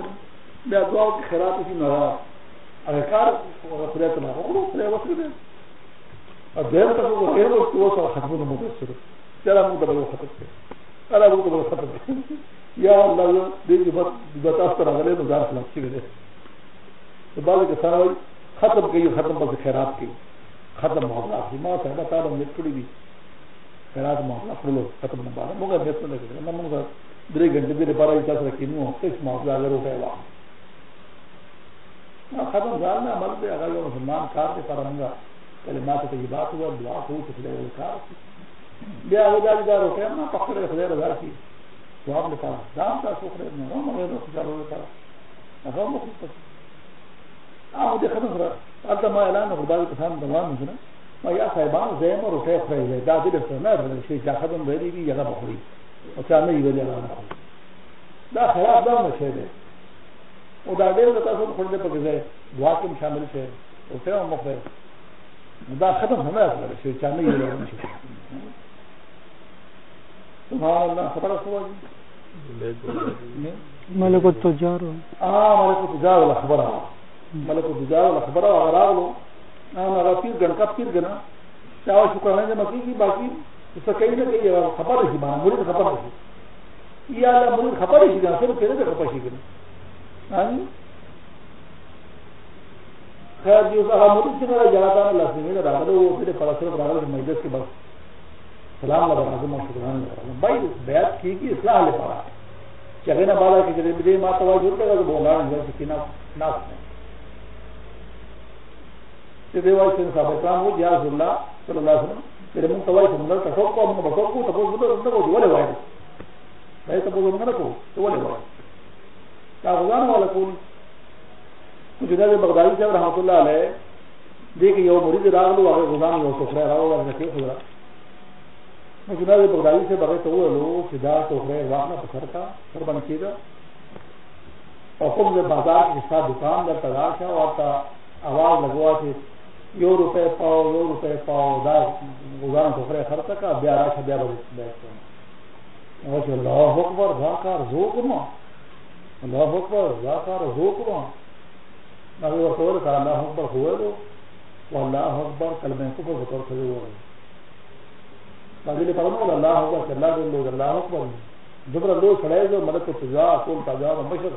S1: بیا دعا کی خیرات کی نہ اگر کار خدای ته نه وکړو خدای وکړي او دیر ته وګورئ غیر وخت وو سره ختمو نه مو سره چلا مو ته ختم کړي الا مو ته ختم کړي یا الله دې دې بس د تاسو سره غلې نو ځان خلاص کړي دې بعد ختم کړي ختم بس خیرات کړي ختم معاملات. ما ته الله تعالی دې کړی دي خیرات معاملات. کړلو ختم نه بعد. موږ دې څه نه کړو موږ درې غنټې دې لپاره چې تاسو کې نو هیڅ معاملات غوړو کوي ختم سال میں عمل پہ اگر مسلمان کار کے پرم گا پہلے ماں سے یہ بات ہوا دعا ہو تو خدا کار بیا ہو جائے گا روکے نا پکڑے خدا رضا کی تو آپ نے کہا دام کا سوکھ رہے ہیں ہم اگر خوشحال ہو رہا تھا ہم خوش پسند ہاں مجھے ختم رہا اب تو میں اعلان خدا کے پسند دوام ہوں نا میں یا صاحبان زیم اور روکے خرے ہوئے دا دل سے میں شیخ جا ختم رہی بھی جگہ بخوری اور چاہ نہیں ہوئے جگہ دا خراب دا میں چھے دے او دا ډېر د تاسو په خپل په ځای دعا کې شامل شي او ته هم مخه دا ختم هم نه راځي چې چا نه یې راځي سبحان الله خبر اوسه
S2: ملک التجار
S1: اه ملک التجار ولا خبره ملک التجار ولا خبره راغلو انا رفيق جن كثير جنا چاو شکر نه مکی کی باقی څه کوي نه کوي خبره شي باندې مرید خبره شي یا الله مرید خبره شي دا څه کوي نه خبره شي ہاں جی؟ خیر جی اس مرید سے میرا جاتا ہے اللہ سے میرا راغل وہ پھر پڑا صرف راغل مجلس کے بس سلام اللہ بنا میں شکران کرا بھائی، بیعت کی کہ اصلاح لے پڑا چگے نہ بالا کہ جب دے ماں توا جڑ گا تو بولا نہیں کہ کنا ناس میں تے دیوا سے صاحب کرام وہ یا رسول اللہ صلی اللہ علیہ وسلم، میرے منہ توا سے منہ تو کو من بسو کو تو کو تو کو ولے وای بھائی تو کو من کو تو ولے وای کاغذان والا کول جناب بغدادی صاحب رحمۃ اللہ علیہ دیکھ یو مرید راغلو هغه غزان یو ټوکره راوړل چې خو میں جناب بغدادی سے بغیر تو لوگ خدا تو خیر پتھر کا سر بند کی اور خود بازار کے ساتھ دکان تلاش ہے اور آپ کا آواز لگوا تھے یو روپے پاؤ یو روپے پاؤ دا گزارا تو خرچ کا بیا رکھ بیا بجے بیٹھتے ہیں اور اللہ اکبر ذاکار زوکما اللہ اکبر ذاکار زوکما نبی اکبر ہوئے وہ اللہ اکبر کفر بطور کھڑے ہوئے نبی فرمو اللہ اکبر کہ اللہ دل اللہ اکبر۔ جبر لو کھڑے جو ملک کو تجا کول تجا مشر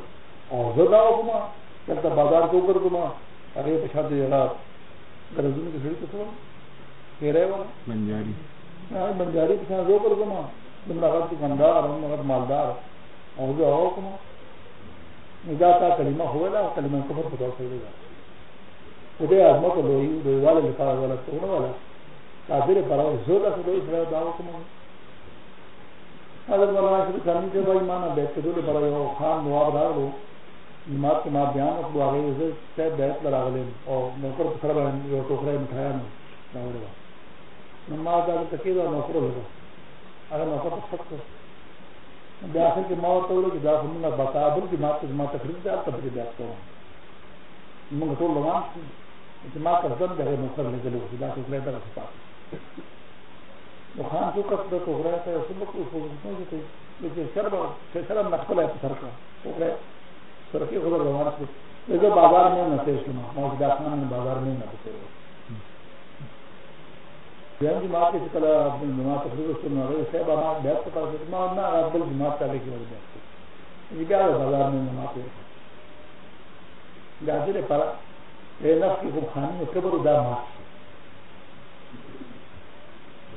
S1: اور حکما چلتا بازار کو دما اگے پچھا دے جگہ گرزن کی سڑی کہہ رہے ہاں پچھا دو کر دما دمرا غد دکاندار غد مالدار۔ اور جو حکما نجاتا کلمہ ہوئے نا کلمہ کفر پتہ چلے گا۔ خدای عظمت لوی لوی والے لکھا والا تو والا۔ کافر پر زور سے لوی سره داو کوم حضرت مولانا شریف خانی سے بھائی مانا بیت کے دولے پر یو خان نواب راغلو نماز کے ماں بیان اپلو آگے اسے سے بیت پر آگلے اور نوکر سر بہن یو ٹوکرے مٹھایا نو راغلے با نماز دا تکیدہ نوکر لگا اگر نوکر تک سکتا داخل کے موت تو کہ داخل میں بقابل کی ماں مات ما تقریر دار تب کے بیات کو من کو لوان کہ ما کر دن دے نو کر لے لو دا کو لے دا سپا نو خان کو کس تو غرا تے سب کو کو کو تے کہ شرب شرم نقل ہے سرکا تو کہ سرکی خود روان سے یہ بازار میں نہ تے سنا ما دا بازار میں نہ تے بیان جماعت کے کلا جماعت تقریر اس میں رہے سے بابا بیت کا ما نہ عبد الجماعت کا لے کے یہ کیا بازار میں جماعت ہے جاجرے پر اے نفس کی خوب خانی میں قبر ادا ما کا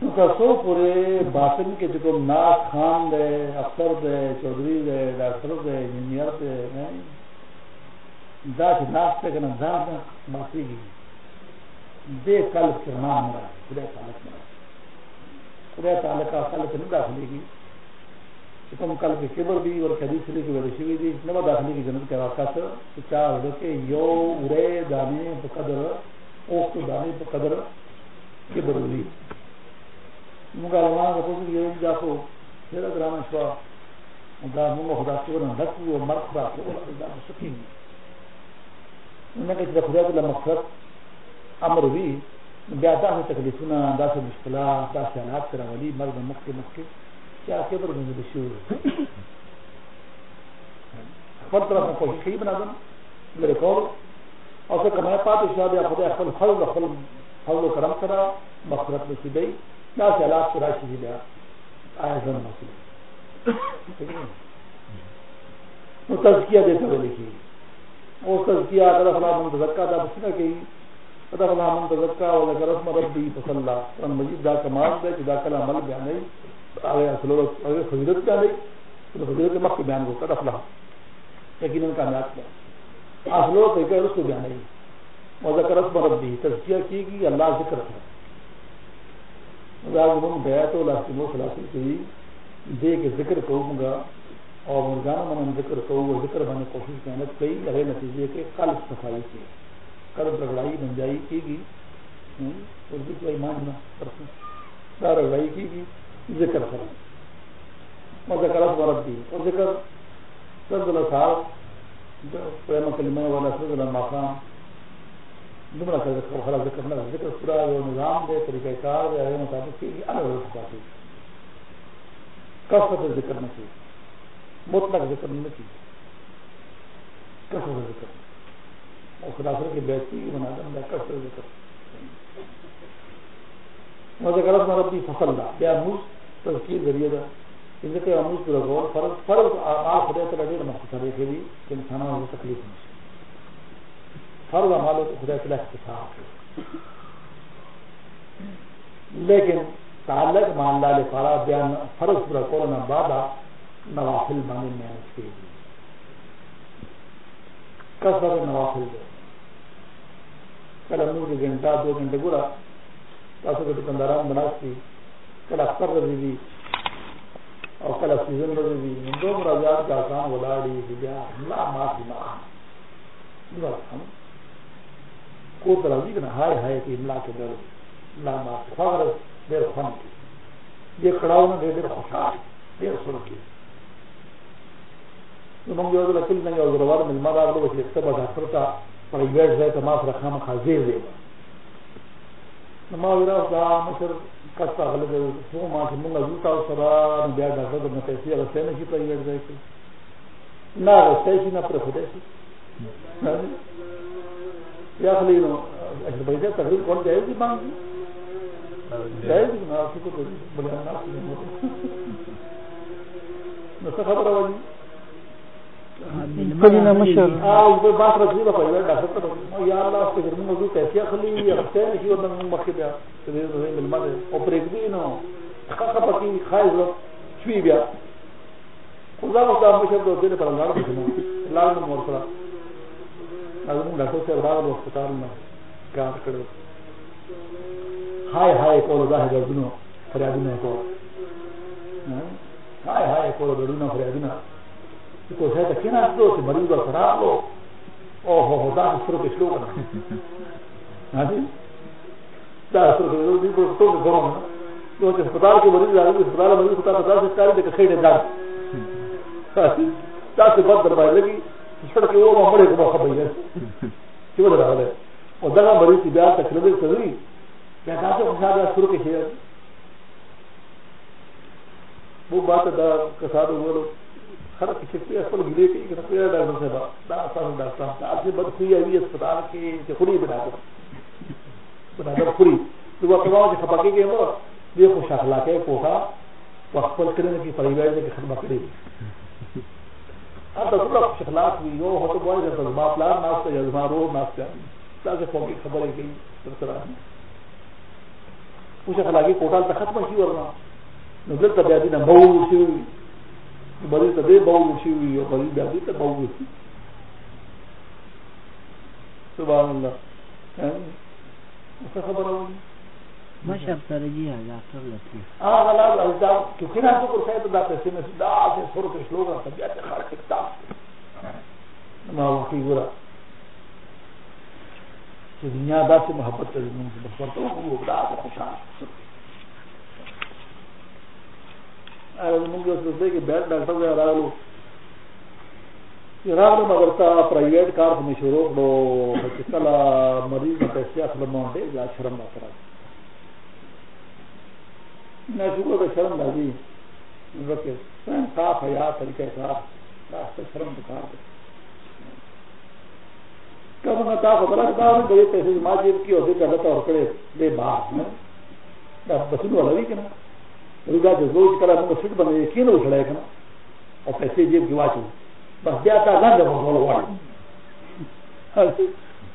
S1: سو پورے باطن کے جو ناک خان دے، افسر دے، چودھری دے، ڈاکٹر دے، انجینئر دے دا چې ناس ته کنه ځان ماسي دے قلب کے نام مرا خدا تعلق مرا خدا تعلق کا قلب نہیں داخلے گی۔ تم قلب کے کبر بھی اور حدیث لی کی ورشوی دی، نہ داخلے کی جنت کے واقعہ سے چار ہو کہ یو اڑے دانے بقدر اوک تو دانے بقدر کبر لی مگا روان کا یہ جا کو پھر گرانا شوا مگا منگا خدا سے ورن دک وہ مرد خدا سے دا سکین انہوں نے خدا تعالی مقصد امر وی بیا دا څه تکلیفونه دا څه مشکلات دا څه حالات سره ولي مرګ مخکې مخکې چې اخر پر باندې شو خپل طرف کوشش کوي بنادم. لري کول او څه کمه پاتې شو بیا خدای خپل حول خپل حول کرم سره مغفرت نصیبي دا څه حالات سره شي بیا آیا ځنه مسئله نو تزکیه دې ته ویل کی او تزکیه کړه خلا من تزکا دا بسنه کوي فدخل من تزکا و ذکر اسم ربی فصلا قرآن مجید دا کمال دے کہ دا کل عمل بیان ہے۔ آگے اصلورت آگے فضیلت بیان ہے۔ تو فضیلت مخ بیان کو قد افلا یقیناً کامیاب کیا آسلو کہ اس کو بیان نہیں مذکر اسم ربی تذکیہ کی گئی اللہ ذکر ہے۔ مزاج من گیا تو اللہ کی موت کی دے کے ذکر کہوں گا اور مرغانہ من ذکر کہوں وہ ذکر بنے کوشش محنت کی لگے نتیجے کے کل صفائی کی کل رگڑائی منجائی کی گئی۔ اردو کو ایمان نہ رگڑائی کی گئی، ذکر کر مذکر اسم ربی اور ذکر سرد اللہ صاحب پریم کلمہ والا سرد اللہ مقام دمرا خراب ذکر نہ ذکر پورا جو نظام دے، طریقہ کار دے مطابق کی الگ الگ باتیں کثرت ذکر نہ کی۔ مطلق ذکر نہ کی۔ کثرت ذکر۔ اور خلاصر کی بیٹھی بنا دیں کثرت ذکر۔ مزہ غلط مربی فصل دا۔ بیا موس تذکیر ذریعہ دا۔ ذکر اموس پورا غور، فرض فرض آپ خدا تعالی دے مختصر ہے کہ انسانوں کو تکلیف نہیں فرض مالو تو خدا تعالیٰ اختصاص لیکن تعلق مان اللہ فارا بیان فرض پورا کورونا بادا نوافل بانے میں اس کے کثرت نوافل دے؟ کل ہم کے گھنٹہ، دو گھنٹے پورا تاسو کے دکانداران بناستی کل اختر رضی دی، اور کل سیزن رضی دی دو مراجعات کا آسان ولاڑی بیا لا معافی معافی کو طرح دی کنا ہائے ہائے کی املا کے در لا ما فقر دیر خون کی۔ یہ کڑاو نہ دے، دیر خوشحال دیر سر کی۔ نو مونږ یو ځل کله نه یو ضرور مل ما راغلو چې څه به ډاکټر ته پرایویټ ځای ته ما سره خامخا زیر دی نو ما ویرا دا مشر کټه غل دی څو ما چې مونږ زو تاسو سره نو بیا ډاکټر ته پیسې راځي نه شي پرایویټ ځای کې نه راځي نه پر خوده شي یا خلی تقریب کون جائے گی مانگ جائے گی نا آپ کو نہ خبر ہے
S2: کلینا مشر
S1: اه بات رجلی په یوه ډاکټر ته یا الله څه ګرمه موضوع کیسه خلی راځي چې یو د مخکې بیا چې دې د ملمه او پرېږ دی نو خاصه پکې خایز شوي بیا خو دا مو دا مشر د دې په لاره کې لاړ نو مور سره زموږ ډاکټر صاحب راغلو هسپتال نه کار کړو هاي هاي کولو دا دردونو فریادونه کول هاي هاي کولو دردونو فریادونه چې کو څه ته کېناستو چې مریض ورته راغلو او هو هو دا سترګې کې شلو کنه دا سترګې کې دې په ټوګه کوم نو چې هسپتال کې مریض راغلی هسپتال مریض ته تاسو ښکاري د خېټه درد تاسو بد دربای لګي سڑک وہ کو موقع ہے اور دگا بڑی بیان کری شروع کے شیر وہ بات دا ہر اصل گرے ڈاکٹر ڈاکٹر آپ سے بد ہوئی اسپتال کے بنا کر بنا کر تو وہ کے یہ خوش اخلاق ہے کوٹا کرنے کی پریوار کی خدمت کرے هذا كله في اخلاق وي تو پلان رو ختم شي ورنه نو دلته بیا دې نه بو شي بری ته دې
S2: مشر ترجیح ډاکټر لطیف
S1: هغه لا لا دا چې کله څه پر څه دا پیسې نه دا چې سره کې شلوغه طبيعت خارق تا ما وکی ګورا چې دنیا دا چې محبت ته موږ په ورته وو دا خوشاله اره موږ اوس دې کې بیل ډاکټر راغلو. راغلو، مگر تا پرایویټ کار په شروع کړو. چې کله مریض پیسې اخلم باندې لا شرم نه کړو نہ شکر کا شرم دادی سوئم صاف ہے حیات طریقہ صاف راستہ شرم بکار دے۔ کب نہ تا خبر ہے کہ بڑے پیسے ما جیب کی ہوتے کرتا اور کڑے دے باہر نہ بسن والا بھی کنا رگا جو روز کرا مو سٹ بنے کینو چھڑے کنا اور پیسے جیب کی واچو بس بیا تا گند ہو ہو واڑی۔ ہاں،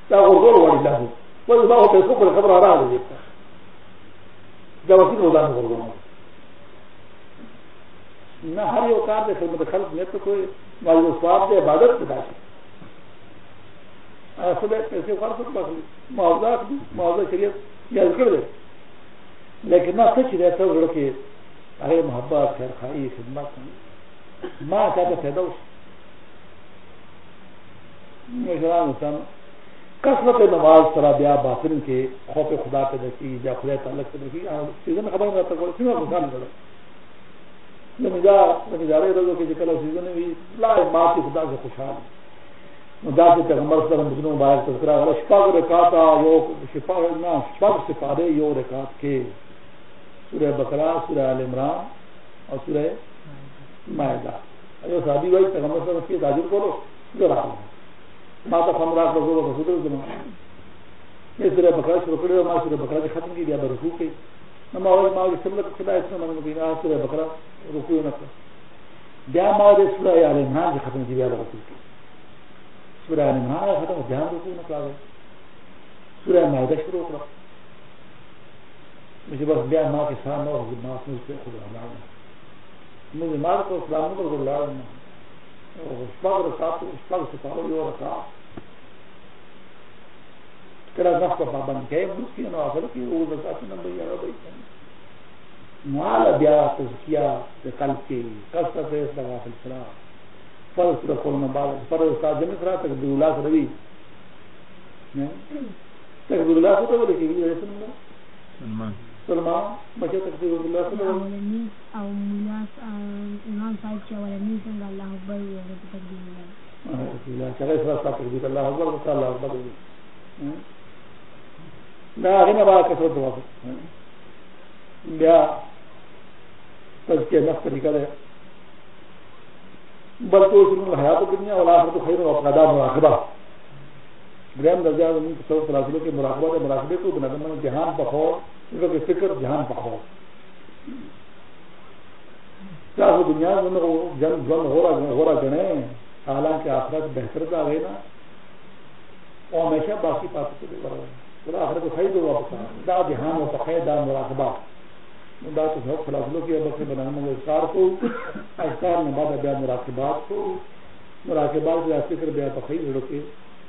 S1: تا اور گول واڑی لاگو وہ باہر پیسوں پر خبر آ رہا ہے جب اسی روزانہ کر دوں نہ ہر یہ اوقات ہے خدمت خلق میں تو کوئی واجب اسباب دے عبادت کے داخل اصل پیسے فرض بخلی معاوضہ معاوضہ شریعت یاد کر دے لیکن نہ سچ رہتا وہ کہ ارے محبت، خیر خائی خدمت۔ ماں چاہتا پیدا فائدہ اس کسرت نماز سرا بیا باطن کے خوف خدا پیدا کی یا خدا تعلق پیدا کی سیزن خبر نہیں رہتا کوئی سیزن خوشحال کرو نمجا نمجارے روزوں کے جکل سیزن بھی لا ماں کی خدا سے خوشحال۔ مجا سے پیغمبر صلی اللہ علیہ وسلم مبارک تذکرہ والا، شفا کو رکاتا یو شفا، نہ، شفا سپارے یو رکات کے۔ سورہ بقرہ، سورہ آل عمران اور سورہ مائدہ۔ اگر صحابی بھائی پیغمبر صلی اللہ علیہ وسلم کی تاجر کو جو رہا ہوں ماتا خمرات رسول اللہ رسول اللہ یہ سورہ بقرہ شروع کرے اور سورہ بقرہ کے ختم کی دیا برکو کے نما اور ما کے سملت خدا اس میں من بنا سورہ بقرہ رکوع نہ کر۔ بیا ما دے سورہ آل عمران کے ختم کی دیا برکو کے سورہ آل عمران ختم دھیان رکوع نہ کر۔ سورہ مائدہ شروع کرا مجھے بس بیا ما کے سامنے اور ما سے اس پہ خدا مجھے مال کو اسلام کو اللہ شپږ رکعات شپږ ستاره یو رکعات کله نفس په باندې کې مسکین او اخر کې او رکعات نه به یاره به مال بیا تزکیه د قلب کې کثرت یې دغه فلسفه فرض د کول نه بعد فرض کا جن کرا تک دی الله روي نه تک دی الله ته ولې کې سلمان سلمان بچه تکبیر الله صلی الله علیه او مولا امام صاحب چې ولني څنګه الله اکبر وي په تکبیر الله الله چې سره سره تکبیر الله اکبر او الله اکبر دا غنه با کثرت دوا بیا تزکیه نفس طریقہ ہے بلکہ اس میں حیات دنیا اور آخرت خیر و اقدام مراقبہ گرام درجہ زمین کے سب سلاسلوں کے مراقبہ مراقبے کو بنا کرنا جہان بخور کی فکر جہان پکڑو کیا وہ دنیا میں جن جن ہو رہا ہو رہا گنے حالانکہ آخرت بہتر کا گئے نا؟ وہ ہمیشہ باقی پاس پورا آخرت کو خرید ہوا پتا دا جہان و پخے دا مراقبہ۔ دا تو سب فلاصلوں کی بکر بنانے میں اشکار کو اشکار میں بعد بیا مراقبات کو۔ مراقبات بیا فکر بیا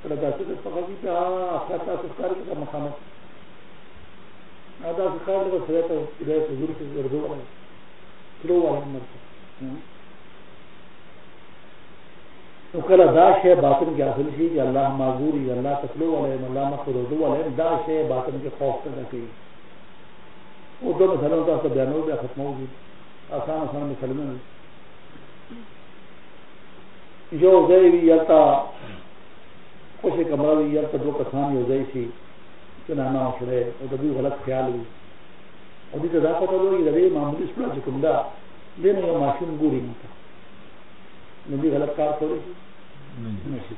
S1: پخی لڑ کے فکر پکا کی پہ آخرت اشکار کا مقامت ادا کار له سره ته د حضور کې ورغو ولا کلو ولا مرته نو کله دا شی باطن کې حاصل شي چې الله معذور یا الله تکلو ولا الله مخرج ولا دا شی باطن کې خوف ته کوي او دو مثلا تاسو بیانو بیا ختموږي آسان آسان مثالونه یو ځای وی یلتا خوشی کمره وی یلتا دو کسان یو ځای شي. نانا سره او د غلط خیال وي. او دې دا پته وایي د دې معمولی سپلا چې کوم دا دې نه یو ماشوم ګوري نه تا نو غلط کار کوي نه شي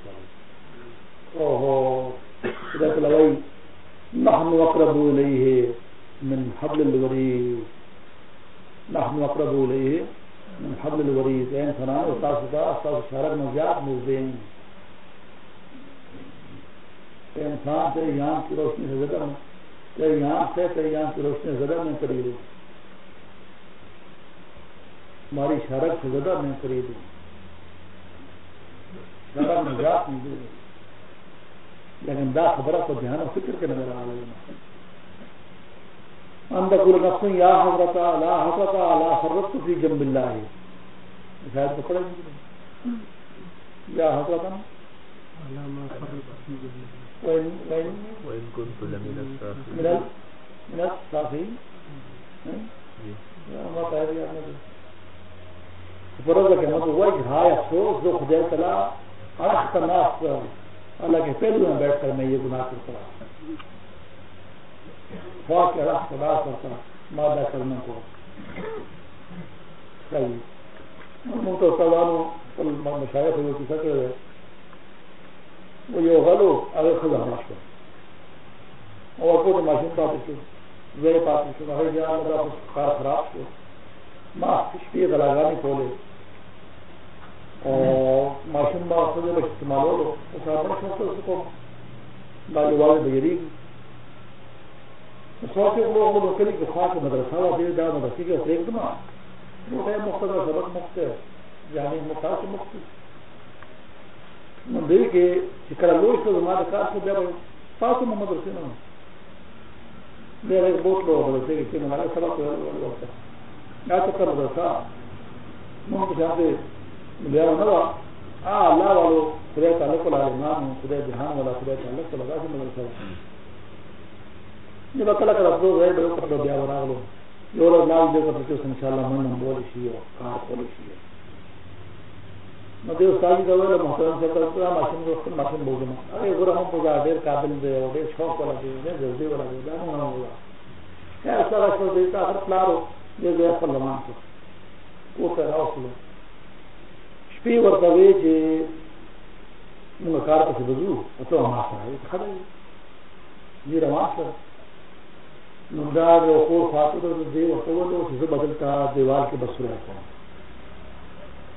S1: او هو دا کله وایي، نحن اقرب الیه من حبل الورید. نحن اقرب الیه من حبل الورید. انسان او تاسو ته، تاسو سره نه زیات نږدې انسان سے یہاں کی روشنی سے زیادہ کئی یہاں سے کئی یہاں کی روشنی سے زیادہ میں قریب ہوں۔ ہماری شرک سے زیادہ میں قریب ہوں۔ شرک میں جات نہیں دے لیکن دا خبرہ کو دھیان و فکر کے نظر آ رہے ہیں۔ اندر کل نفس یا حضرت لا حضرت لا فرت فی جنب اللہ۔ شاید پکڑے یا حضرت علامہ فرت فی جنب اللہ۔ وإن وإن وإن كنت لمن الصافين من من الصافين ما قال يا نبي فرض کہ مت وجہ ہے افسوس جو خدا تعالی اخت الناس اللہ کے پہلو میں بیٹھ کر میں یہ گناہ کرتا ہوں خدا کرتا مادہ کرنے کو صحیح تو سوالوں مشاہد ہوئے کسی کے وہ یو غلو هغه خدا ماشو او په ماشین پاتې شو زه پاتې شو هغه یا الله دا کار خراب شو ما شپې غلاګانې کولې او ماشین با څه له استعمالولو او صاحب څه څه کوم دا یوازې د یری څوک یو نو نو کلی کې خاصه مدرسه وا دې دا مدرسې کې پرېږدم نو دا مختلف سبق مخته یعنی مختص مخته نو دی کې چې کله لوی شو ما د کار څخه بیا تاسو مو مدرسې نه بیا یې بوتلو ورته چې موږ هغه سبق ورته دا څه کار ورته مونږ په ځای بیا نه وا ا الله والو، خدای تعالی کو لاله نام خدای جهان ولا خدای تعالی کو لگا چې مدرسې نه کله کله په ځای به په بیا وراغلو یو ورځ لاندې دغه په څیر ان شاء الله مونږ بول شي او کار کول شي. نو استاد دا ویل محترم سے کړه دا ماشین کو خپل ماشین بوزم اره ګور هم په ډېر قابل دی او ډېر شوق ولا دی نه جلدی ولا دی دا نه ولا یا سره څه دی تا هر پلارو دې دې خپل لمان کو۔ او ته راوصلو شپې ورته وی چې موږ کار پسې وځو او ته ما سره خبرې دې روان نو دا یو خور فاطمه دې ورته وته چې زه بدلتا دیوال کې بسره کوم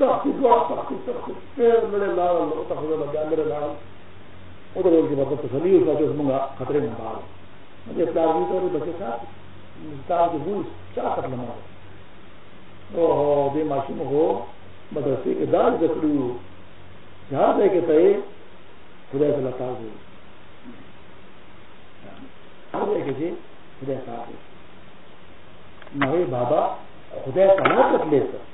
S1: میرے لال میرے لال ادھر تسلی منگا خطرے میں بار مجھے پیار بچے کر لما او بے معصوم ہو۔ مدرسے کے دار جکڑی ہو جہاں دے کے تئے خدا سے لتا ہو ہر دے کے جی خدا کا نہ بابا خدا کا نہ لے کر۔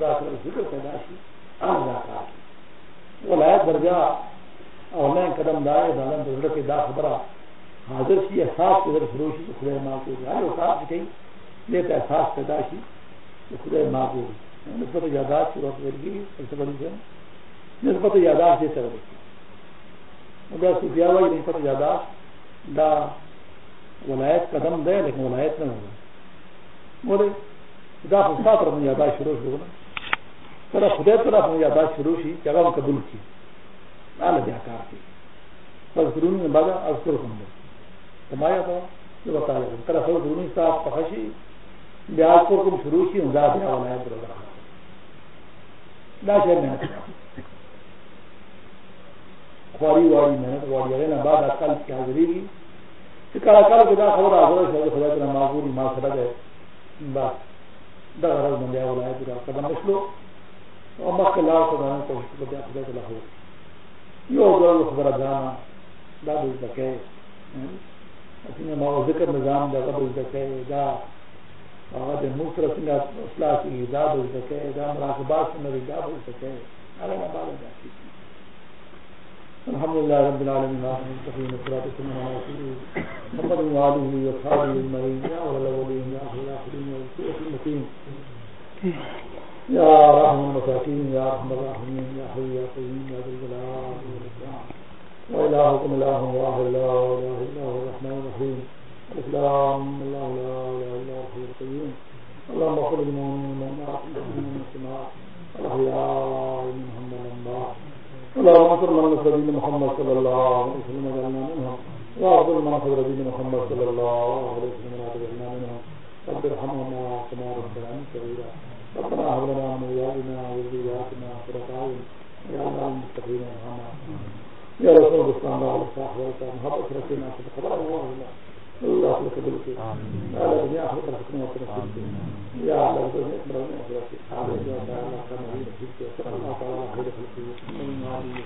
S1: دا ذکر پیدا شي هغه کار ولایت درجه او نه قدم دا دی دا د کې دا خبره حاضر شي احساس کې در شروع شي خدای ما کوي هر یو کار کوي دې ته احساس پیدا شي خدای ما کوي نسبت یادات صورت ورګي څه باندې نسبت یادات دې سره دا صوفیا وایي نسبت یادات دا ولایت قدم دی لیکن ولایت نه دی ولې دا خو ساتره یادات شروع شو نه کله خدای طرف من یادات شروع شي چې هغه قبول شي نه بیا کار کوي. بس درونی بعد اذکر کوم تمایا ته یو تعالی کله خو درونی صاحب پخشي بیا اذکر کوم شروع شي، نو دا بیا ولایت درته دا شی نه خواري واري نه واري هغه نه بعد اکل کې حاضرېږي، چې کله کله کې دا خبره حاضره شي خدای تعالی معقول ما سره ده بس دا غرض باندې ولایت راځي. باندې شلو او مخکې لار ته باندې کوشش وکړه خدای تعالی خو یو ډول خبره ده دا د ذکر ما ذکر نظام دا قبل ذکر دا هغه د مصر څنګه اصلاح کی دا د ذکر دا مراقبات څنګه دا د ذکر هغه نه باندې دا الحمد لله رب العالمين والصلاة والسلام على رسول محمد وآله وصحبه أجمعين يا أولى الأولين يا آخر الآخرين يا رسول رحم الجلال واحد لا هو، الرحمن لا هو اللهم صل على محمد صلى الله عليه وسلم محمد صلى الله عليه وسلم رب كما ربنا صغيرا. ربنا هب لنا من ازواجنا وذرياتنا قرة اعين واجعلنا للمتقين اماما يا رسول الاسلام وعلى الصحابه والسلام هب اسرتنا في خبر الله الله لك بالك يا الله يا اخي الحكمه والتوفيق يا الله يا اكبر من عليك يا تعالى كما هي في صلى الله تعالى خير خلقه من عليه